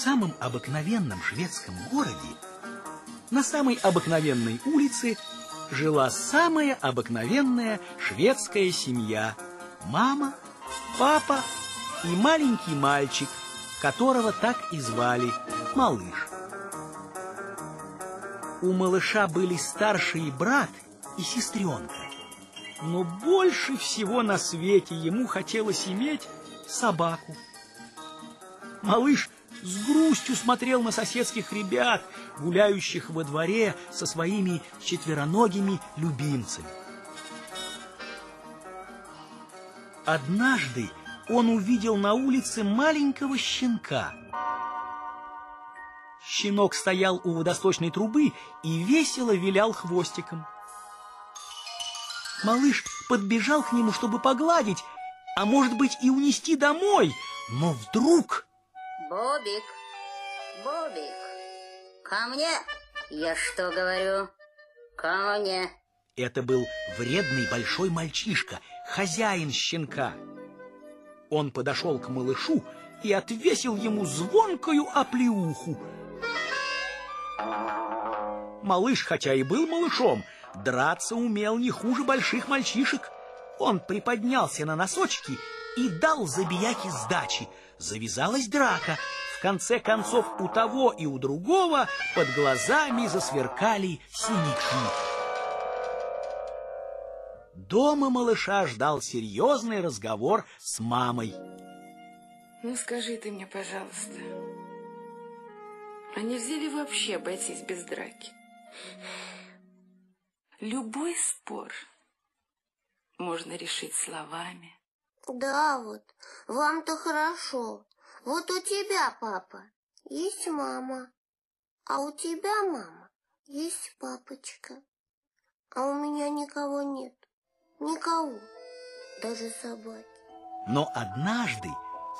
самом обыкновенном шведском городе, на самой обыкновенной улице, жила самая обыкновенная шведская семья. Мама, папа и маленький мальчик, которого так и звали Малыш. У малыша были старший брат и сестренка. Но больше всего на свете ему хотелось иметь собаку. Малыш с грустью смотрел на соседских ребят, гуляющих во дворе со своими четвероногими любимцами. Однажды он увидел на улице маленького щенка. Щенок стоял у водосточной трубы и весело вилял хвостиком. Малыш подбежал к нему, чтобы погладить, а может быть и унести домой, но вдруг... Бобик, Бобик, ко мне, я что говорю, ко мне. Это был вредный большой мальчишка, хозяин щенка. Он подошел к малышу и отвесил ему звонкую оплеуху. Малыш, хотя и был малышом, драться умел не хуже больших мальчишек. Он приподнялся на носочки и дал забияке сдачи. Завязалась драка. В конце концов у того и у другого под глазами засверкали синяки. Дома малыша ждал серьезный разговор с мамой. Ну, скажи ты мне, пожалуйста, а нельзя ли вообще обойтись без драки? Любой спор можно решить словами. Да, вот, вам-то хорошо. Вот у тебя, папа, есть мама, а у тебя, мама, есть папочка. А у меня никого нет, никого, даже собаки. Но однажды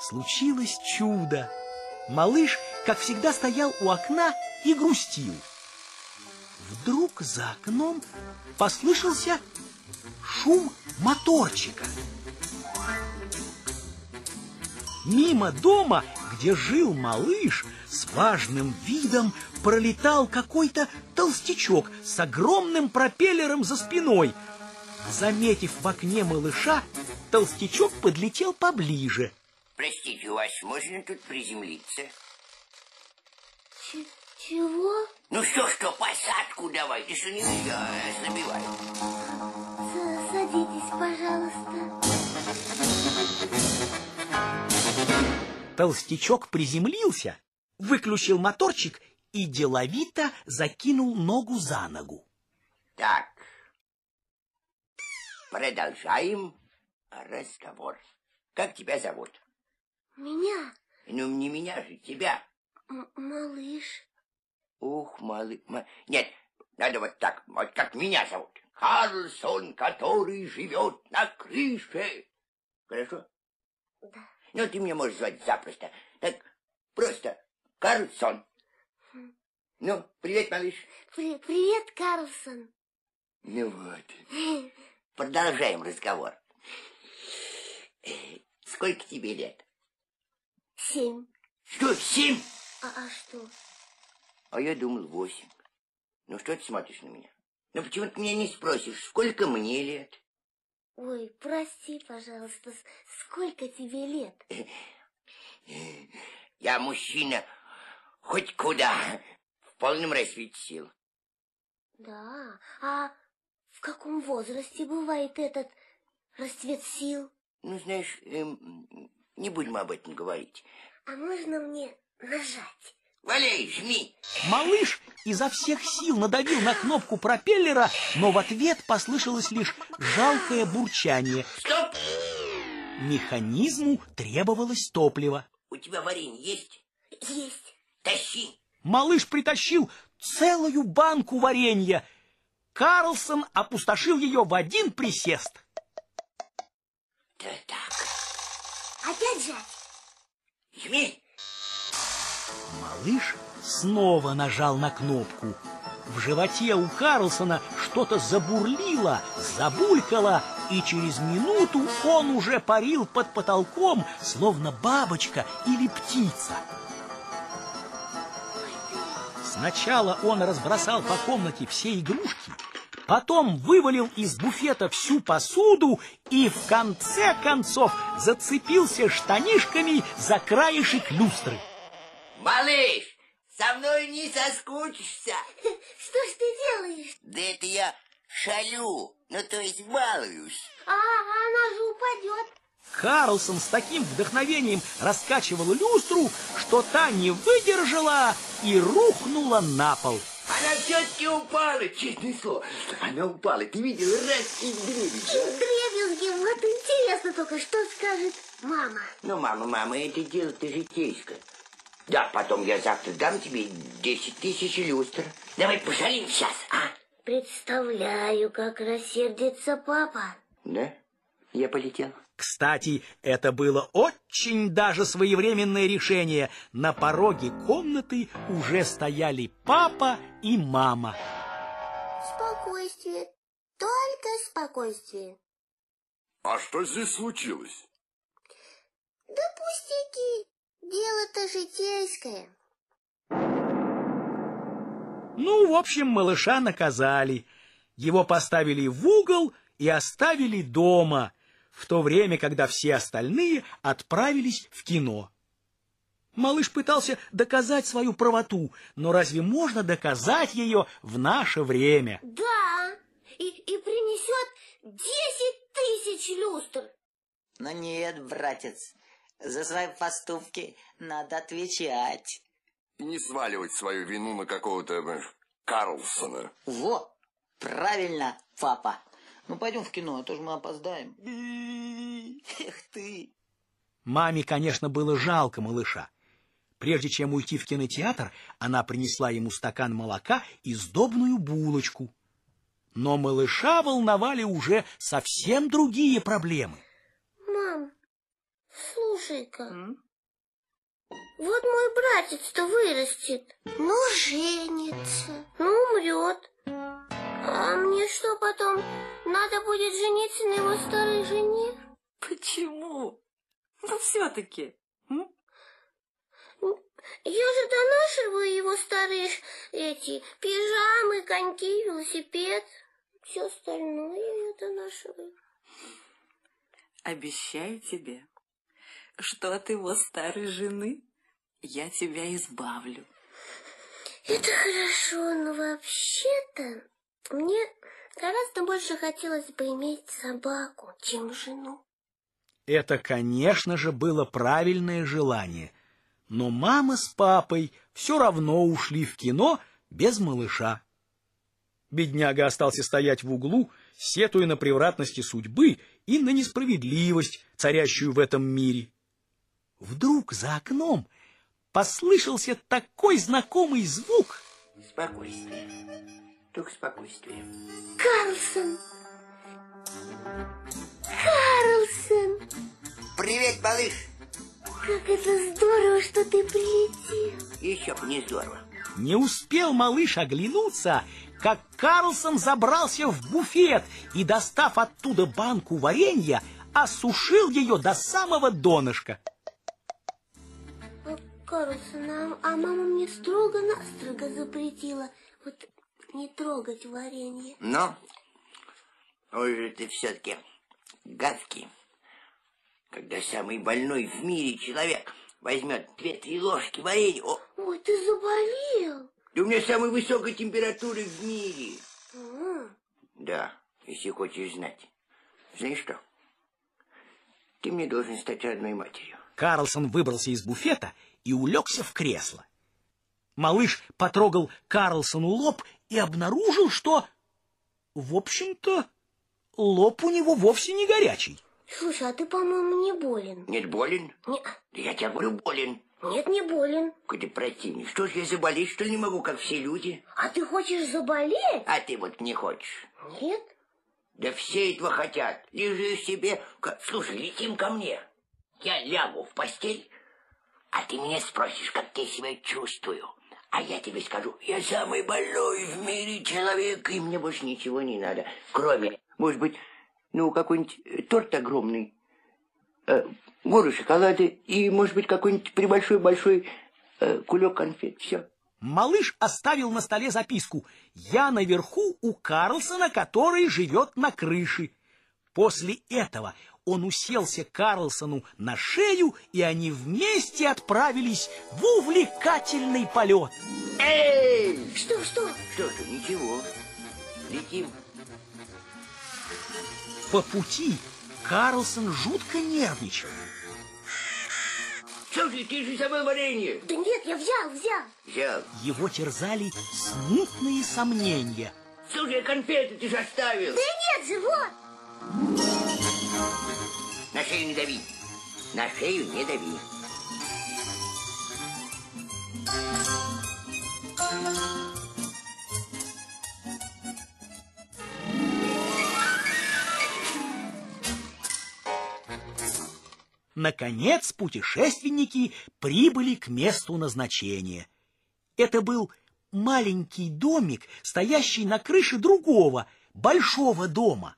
случилось чудо. Малыш, как всегда, стоял у окна и грустил. Вдруг за окном послышался шум моторчика. Мимо дома, где жил малыш, с важным видом пролетал какой-то толстячок с огромным пропеллером за спиной. Заметив в окне малыша, толстячок подлетел поближе. Простите, у вас можно тут приземлиться? Ч чего? Ну что-что, посадку давайте, что нельзя, ослабеваю. С Садитесь, пожалуйста. Толстячок приземлился, выключил моторчик и деловито закинул ногу за ногу. Так, продолжаем разговор. Как тебя зовут? Меня, Ну, не меня же, тебя. М малыш. Ух, малый... ма- Нет, надо вот так, вот как меня зовут. Карлсон, который живет на крыше. Хорошо? Да. Ну, ты меня можешь звать запросто. Так, просто Карлсон. Ну, привет, малыш. При привет, Карлсон. Ну вот. Продолжаем разговор. Сколько тебе лет? Семь. Что, семь? А, а что? А я думал, восемь. Ну, что ты смотришь на меня? Ну, почему ты меня не спросишь, сколько мне лет? Ой, прости, пожалуйста, сколько тебе лет? Я мужчина хоть куда, в полном расцвете сил. Да, а в каком возрасте бывает этот расцвет сил? Ну, знаешь, эм, не будем об этом говорить. А можно мне нажать? Валяй, жми. Малыш изо всех сил надавил на кнопку пропеллера, но в ответ послышалось лишь жалкое бурчание. Стоп! Механизму требовалось топливо. У тебя варенье есть? Есть. Тащи. Малыш притащил целую банку варенья. Карлсон опустошил ее в один присест. Да так, Опять жать? жми. Малыш снова нажал на кнопку. В животе у Карлсона что-то забурлило, забулькало, и через минуту он уже парил под потолком, словно бабочка или птица. Сначала он разбросал по комнате все игрушки, потом вывалил из буфета всю посуду и в конце концов зацепился штанишками за краешек люстры. Малыш, со мной не соскучишься. Что ж ты делаешь? Да это я шалю, ну то есть балуюсь. А, она же упадет. Карлсон с таким вдохновением раскачивал люстру, что та не выдержала и рухнула на пол. Она все-таки упала, честное слово. Она упала, ты видел, раз и дребезги. Дребезги, вот интересно только, что скажет мама. Ну, мама, мама, это дело-то житейское. Да, потом я завтра дам тебе 10 тысяч люстр. Давай пошалим сейчас, а? Представляю, как рассердится папа. Да? Я полетел. Кстати, это было очень даже своевременное решение. На пороге комнаты уже стояли папа и мама. Спокойствие, только спокойствие. А что здесь случилось? Да пустяки, житейское. Ну, в общем, малыша наказали. Его поставили в угол и оставили дома, в то время, когда все остальные отправились в кино. Малыш пытался доказать свою правоту, но разве можно доказать ее в наше время? Да, и, и принесет десять тысяч люстр. Но нет, братец, за свои поступки надо отвечать. И не сваливать свою вину на какого-то э, Карлсона. Во, правильно, папа. Ну, пойдем в кино, а то же мы опоздаем. Эх ты. Маме, конечно, было жалко малыша. Прежде чем уйти в кинотеатр, она принесла ему стакан молока и сдобную булочку. Но малыша волновали уже совсем другие проблемы. Слушай-ка. Вот мой братец-то вырастет. Ну, женится. Ну, умрет. А мне что потом? Надо будет жениться на его старой жене? Почему? Ну, все-таки. Я же донашиваю его старые эти пижамы, коньки, велосипед. Все остальное я донашиваю. Обещаю тебе, что от его старой жены я тебя избавлю. Это хорошо, но вообще-то мне гораздо больше хотелось бы иметь собаку, чем жену. Это, конечно же, было правильное желание. Но мама с папой все равно ушли в кино без малыша. Бедняга остался стоять в углу, сетуя на превратности судьбы и на несправедливость, царящую в этом мире. Вдруг за окном послышался такой знакомый звук. Спокойствие. Только спокойствие. Карлсон! Карлсон! Привет, малыш. Как это здорово, что ты прилетел. Еще бы не здорово. Не успел малыш оглянуться, как Карлсон забрался в буфет и, достав оттуда банку варенья, осушил ее до самого донышка. А, Карлсон, а, а мама мне строго-настрого запретила вот не трогать варенье. Но, ой же ты все-таки гадкий. Когда самый больной в мире человек возьмет две-три ложки варенья, о, Ой, ты заболел. да у меня самая высокая температура в мире. М, Да, если хочешь знать. Знаешь что? Ты мне должен стать родной матерью. Карлсон выбрался из буфета и улегся в кресло. Малыш потрогал Карлсону лоб и обнаружил, что, в общем-то, лоб у него вовсе не горячий. Слушай, а ты, по-моему, не болен. Нет, болен? Не, Да я тебе говорю, болен. нет, не болен. Ты противный. Что ж я заболеть, что ли, не могу, как все люди? А ты хочешь заболеть? А ты вот не хочешь. Нет. Да все этого хотят. Лежи себе. Слушай, летим ко мне. Я лягу в постель, а ты меня спросишь, как я себя чувствую. А я тебе скажу, я самый больной в мире человек, и мне больше ничего не надо. Кроме, может быть, ну, какой-нибудь э, торт огромный, э, горы шоколада и, может быть, какой-нибудь прибольшой-большой э, кулек конфет. Все. Малыш оставил на столе записку «Я наверху у Карлсона, который живет на крыше». После этого он уселся Карлсону на шею, и они вместе отправились в увлекательный полет. Эй! Что, что? Что ж, ничего. Летим. По пути Карлсон жутко нервничал. Слушай, ты же забыл варенье. Да нет, я взял, взял. Взял. Его терзали смутные сомнения. Слушай, конфеты ты же оставил. Да нет же, вот. На шею не дави. На шею не дави. Наконец путешественники прибыли к месту назначения. Это был маленький домик, стоящий на крыше другого, большого дома.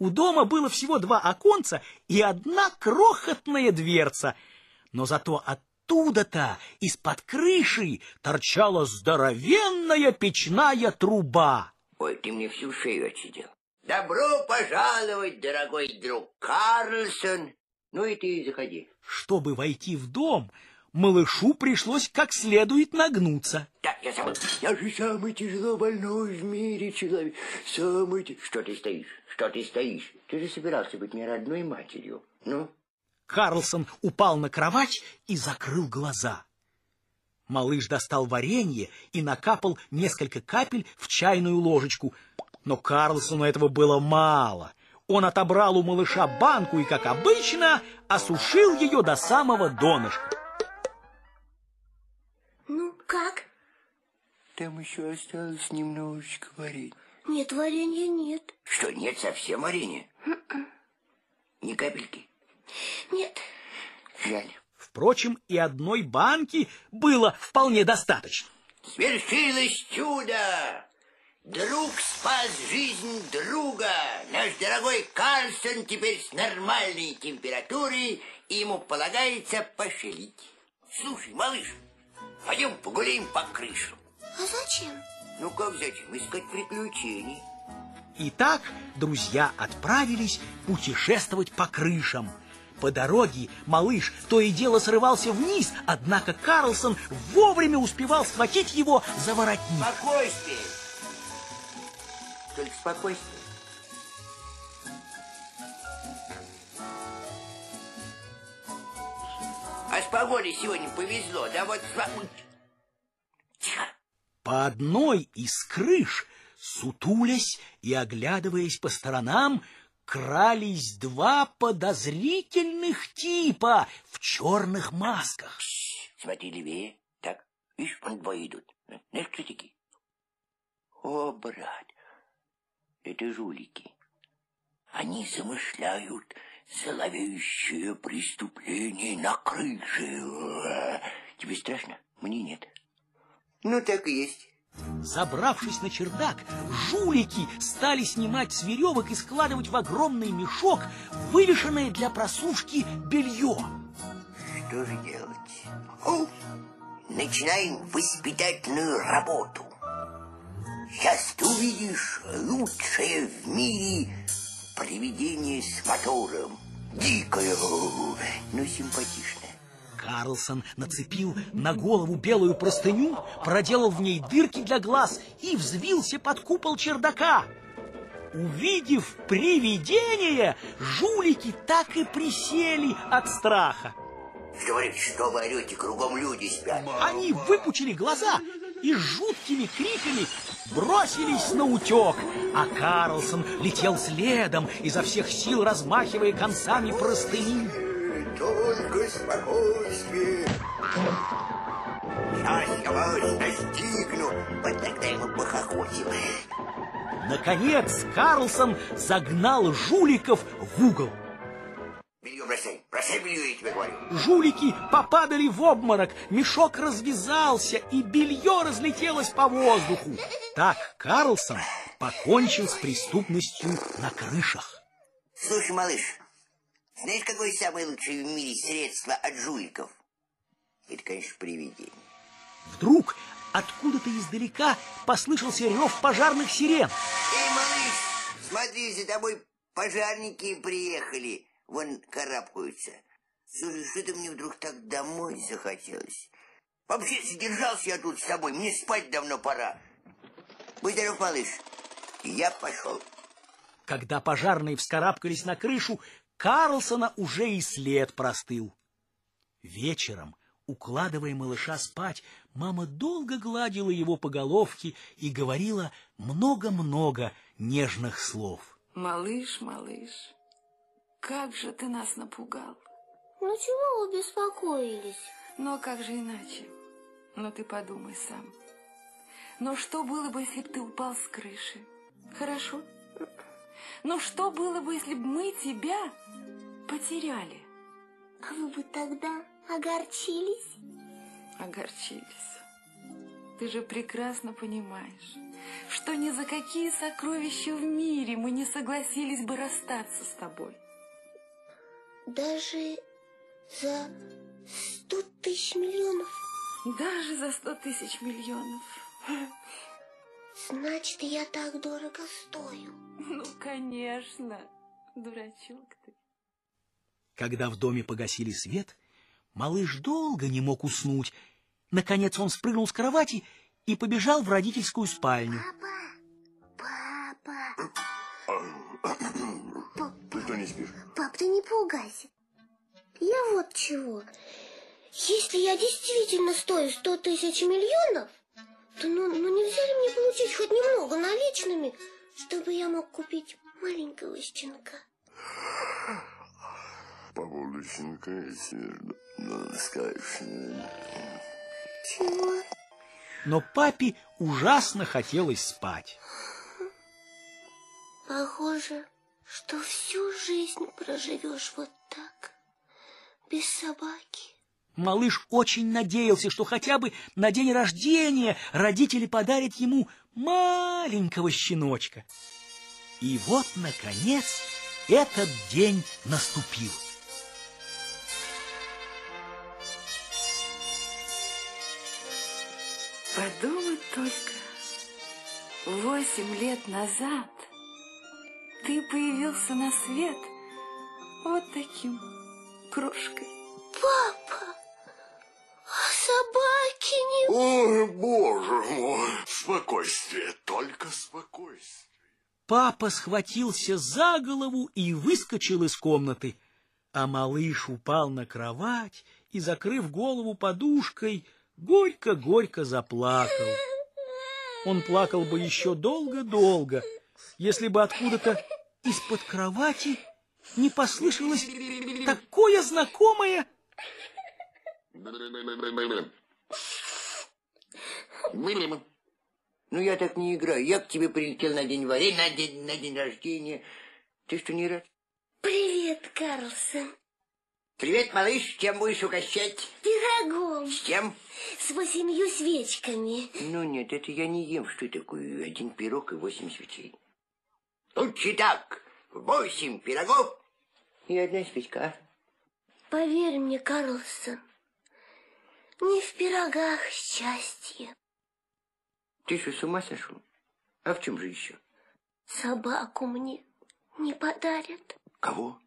У дома было всего два оконца и одна крохотная дверца, но зато оттуда-то, из-под крыши, торчала здоровенная печная труба. Ой, ты мне всю шею отсидел. Добро пожаловать, дорогой друг Карлсон. Ну и ты заходи. Чтобы войти в дом, малышу пришлось как следует нагнуться. Я забыл. Я же самый тяжело больной в мире человек. Самый... ти- Что ты стоишь? Что ты стоишь? Ты же собирался быть мне родной матерью. Ну? Карлсон упал на кровать и закрыл глаза. Малыш достал варенье и накапал несколько капель в чайную ложечку. Но Карлсону этого было мало. Он отобрал у малыша банку и, как обычно, осушил ее до самого донышка. Ну, как? Там еще осталось немножечко варенья. Нет, варенья нет. Что, нет совсем варенья? Ни капельки? Нет. Жаль. Впрочем, и одной банки было вполне достаточно. Свершилось чудо! Друг спас жизнь друга. Наш дорогой Карлсон теперь с нормальной температурой, и ему полагается пошалить. Слушай, малыш, пойдем погуляем по крышу. А зачем? Ну как зачем? Искать приключений. Итак, друзья отправились путешествовать по крышам. По дороге малыш то и дело срывался вниз, однако Карлсон вовремя успевал схватить его за воротник. Спокойствие. Только спокойствие. А с погодой сегодня повезло, да вот... По одной из крыш, сутулясь и оглядываясь по сторонам, крались два подозрительных типа в черных масках. Смотри левее. Так, видишь, вон двое идут. Знаешь, кто такие? О, брат, это жулики. Они замышляют зловещее преступление на крыше. Тебе страшно? Мне нет. Ну, так и есть. Забравшись на чердак, жулики стали снимать с веревок и складывать в огромный мешок вывешенное для просушки белье. Что же делать? О, начинаем воспитательную работу. Сейчас ты увидишь лучшее в мире привидение с мотором. Дикое, но симпатичное. Карлсон нацепил на голову белую простыню, проделал в ней дырки для глаз и взвился под купол чердака. Увидев привидение, жулики так и присели от страха. Говорит, что вы орете, кругом люди спят. Они выпучили глаза и с жуткими криками бросились на утек, а Карлсон летел следом, изо всех сил размахивая концами простыни. Только спокойствие. Сейчас я вас настигну. Вот тогда ему похохотим. Наконец Карлсон загнал жуликов в угол. Белье бросай. Бросай белье, я тебе говорю. Жулики попадали в обморок, мешок развязался, и белье разлетелось по воздуху. Так Карлсон покончил с преступностью на крышах. Слушай, малыш, знаешь, какое самое лучшее в мире средство от жуликов? Это, конечно, привидение. Вдруг Откуда-то издалека послышался рев пожарных сирен. Эй, малыш, смотри, за тобой пожарники приехали. Вон карабкаются. Слушай, что-то мне вдруг так домой захотелось. Вообще, задержался я тут с тобой, мне спать давно пора. Будь здоров, малыш. Я пошел. Когда пожарные вскарабкались на крышу, Карлсона уже и след простыл. Вечером, укладывая малыша спать, мама долго гладила его по головке и говорила много-много нежных слов. Малыш, малыш, как же ты нас напугал. Ну чего вы беспокоились? Но как же иначе? Но ты подумай сам. Но что было бы, если бы ты упал с крыши? Хорошо? Но что было бы, если бы мы тебя потеряли? А вы бы тогда огорчились? Огорчились. Ты же прекрасно понимаешь, что ни за какие сокровища в мире мы не согласились бы расстаться с тобой. Даже за сто тысяч миллионов? Даже за сто тысяч миллионов. Значит, я так дорого стою. Ну, конечно, дурачок ты. Когда в доме погасили свет, малыш долго не мог уснуть. Наконец он спрыгнул с кровати и побежал в родительскую спальню. Папа, Ты что не спишь? пап, ты не пугайся. Я вот чего. Если я действительно стою сто тысяч миллионов, наличными, чтобы я мог купить маленького щенка? По поводу щенка, если ну, скажешь. Чего? Но папе ужасно хотелось спать. Похоже, что всю жизнь проживешь вот так, без собаки. Малыш очень надеялся, что хотя бы на день рождения родители подарят ему маленького щеночка. И вот, наконец, этот день наступил. Подумать только, восемь лет назад ты появился на свет вот таким крошкой. Папа, а собаки не... Ой, боже спокойствие, только спокойствие. Папа схватился за голову и выскочил из комнаты, а малыш упал на кровать и, закрыв голову подушкой, горько-горько заплакал. Он плакал бы еще долго-долго, если бы откуда-то из-под кровати не послышалось такое знакомое Ну, я так не играю. Я к тебе прилетел на день варенья, на день, на день рождения. Ты что, не рад? Привет, Карлсон. Привет, малыш. Чем будешь угощать? Пирогом С чем? с восемью свечками. Ну, нет, это я не ем. Что такое? Один пирог и восемь свечей. Лучше так. Восемь пирогов и одна свечка. Поверь мне, Карлсон, не в пирогах счастье. Ты что, с ума сошел? А в чем же еще? Собаку мне не подарят. Кого?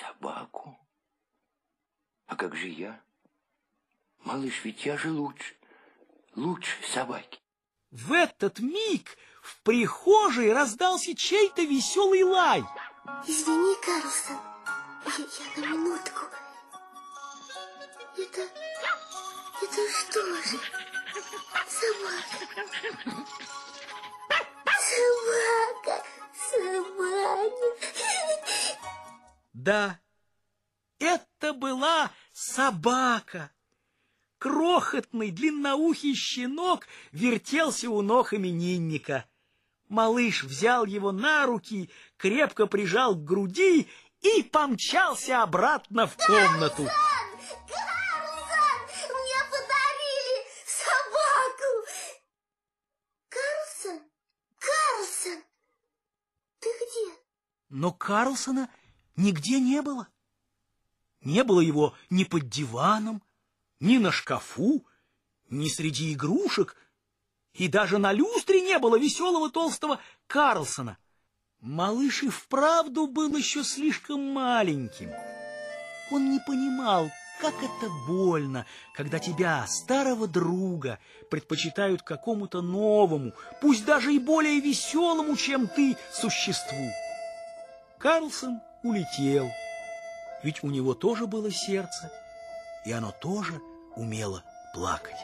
Собаку? А как же я? Малыш, ведь я же лучше. Лучше собаки. В этот миг в прихожей раздался чей-то веселый лай. Извини, Карлсон, я, я на минутку. Это... это что же? Собака. Собака. Собака. Да, это была собака. Крохотный длинноухий щенок вертелся у ног именинника. Малыш взял его на руки, крепко прижал к груди и помчался обратно в комнату. Но Карлсона нигде не было. Не было его ни под диваном, ни на шкафу, ни среди игрушек, и даже на люстре не было веселого толстого Карлсона. Малыш и вправду был еще слишком маленьким. Он не понимал, как это больно, когда тебя, старого друга, предпочитают какому-то новому, пусть даже и более веселому, чем ты, существу. Карлсон улетел, ведь у него тоже было сердце, и оно тоже умело плакать.